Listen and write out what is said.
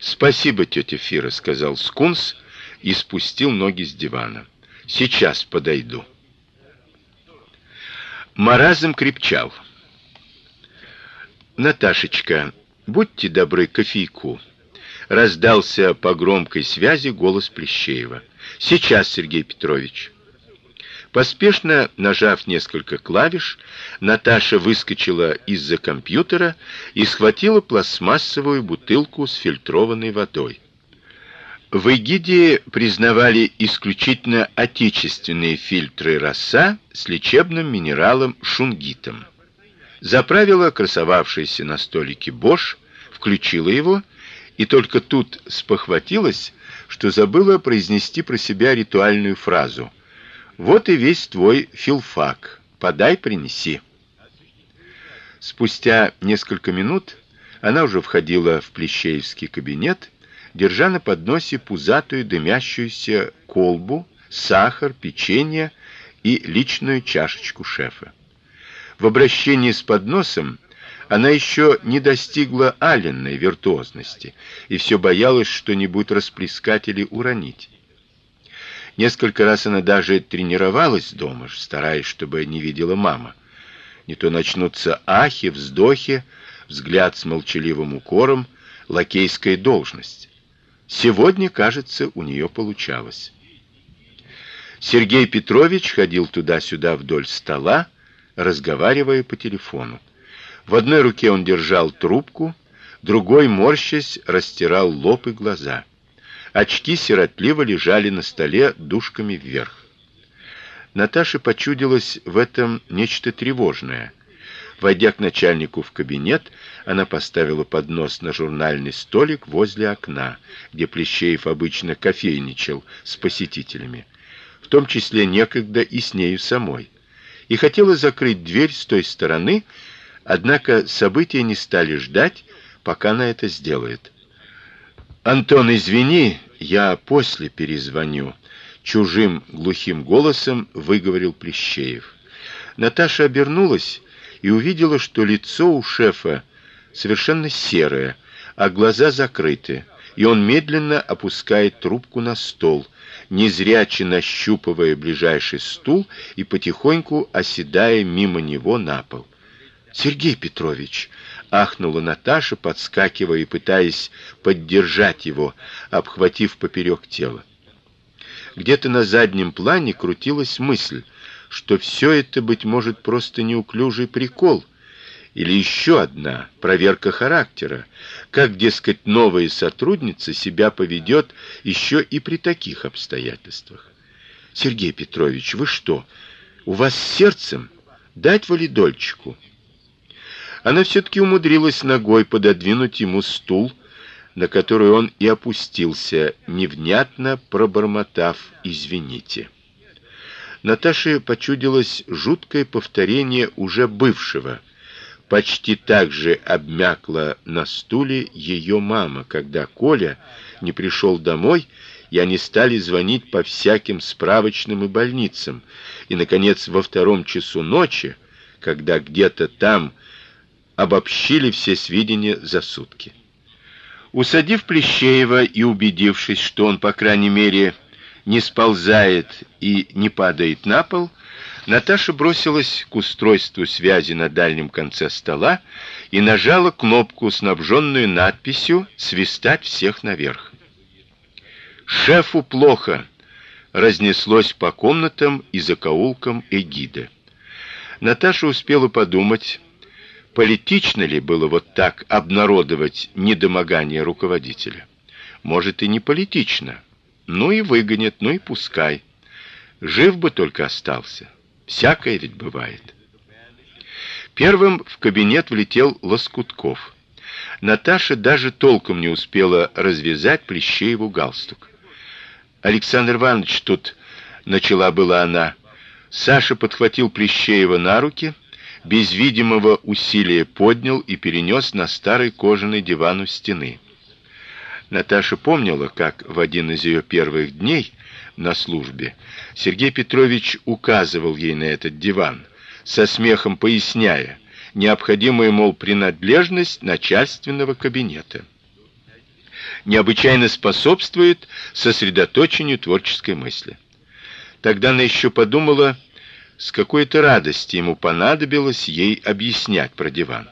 Спасибо, тетя Фира, сказал Скунс и спустил ноги с дивана. Сейчас подойду. Маразм крепчал. Наташечка, будьте добры, кофейку. Раздался по громкой связи голос Плещеева. Сейчас, Сергей Петрович. Поспешно нажав несколько клавиш, Наташа выскочила из-за компьютера и схватила пластмассовую бутылку с фильтрованной водой. В Эгиде признавали исключительно отечественные фильтры роса с лечебным минералом шунгитом. Заправила красовавшийся на столике Бош, включила его и только тут спохватилась, что забыла произнести про себя ритуальную фразу: вот и весь твой филфак. Подай, принеси. Спустя несколько минут она уже входила в Плещеевский кабинет, держа на подносе пузатую дымящуюся колбу, сахар, печенье и личную чашечку шефа. В обращении с подносом она еще не достигла аленной виртуозности и все боялась что-нибудь расплескать или уронить. Несколько раз она даже тренировалась дома, стараясь, чтобы не видела мама. Не то начнутся ахи, вздохи, взгляд с молчаливым укором, лакейская должность. Сегодня, кажется, у нее получалось. Сергей Петрович ходил туда-сюда вдоль стола, разговаривая по телефону. В одной руке он держал трубку, другой, морщась, растирал лоб и глаза. Очки сиротливо лежали на столе дужками вверх. Наташе почудилось в этом нечто тревожное. Войдя к начальнику в кабинет, она поставила поднос на журнальный столик возле окна, где Плещеев обычно кофейничал с посетителями, в том числе некогда и с нею самой. И хотела закрыть дверь с той стороны, однако события не стали ждать, пока она это сделает. Антон, извини, я после перезвоню, чужим глухим голосом выговорил Плещеев. Наташа обернулась и увидела, что лицо у шефа совершенно серое, а глаза закрыты, и он медленно опускает трубку на стол, незряче нащупывая ближайший стул и потихоньку оседая мимо него на пол. Сергей Петрович, ахнула Наташа, подскакивая и пытаясь поддержать его, обхватив поперек тела. Где-то на заднем плане крутилась мысль, что все это быть может просто неуклюжий прикол или еще одна проверка характера, как дескать новая сотрудница себя поведет еще и при таких обстоятельствах. Сергей Петрович, вы что? У вас с сердцем дать валидольчику? Она все таки умудрилась ногой пододвинуть ему стул, на который он и опустился, невнятно пробормотав: "Извините". Наташе почудилось жуткое повторение уже бывшего. Почти так же обмякла на стуле ее мама, когда Коля не пришел домой, и они стали звонить по всяким справочным и больницам. И наконец, во втором часу ночи, когда где-то там обобщили все сведения за сутки. Усадив Плещеева и убедившись, что он, по крайней мере, не сползает и не падает на пол, Наташа бросилась к устройству связи на дальнем конце стола и нажала кнопку, снабженную надписью «Свистать всех наверх». «Шефу плохо!» разнеслось по комнатам и закоулкам эгиды. Наташа успела подумать, Политично ли было вот так обнародовать недомогание руководителя? Может и не политично. Ну и выгонят, ну и пускай. Жив бы только остался. Всякое ведь бывает. Первым в кабинет влетел Лоскутков. Наташа даже толком не успела развязать Плещееву галстук. Александр Иванович тут начала была она. Саша подхватил Плещеева на руки без видимого усилия поднял и перенес на старый кожаный диван у стены. Наташа помнила, как в один из ее первых дней на службе Сергей Петрович указывал ей на этот диван, со смехом поясняя необходимую мол принадлежность начальственного кабинета. необычайно способствует сосредоточению творческой мысли. Тогда она еще подумала, с какой-то радости ему понадобилось ей объяснять про диван.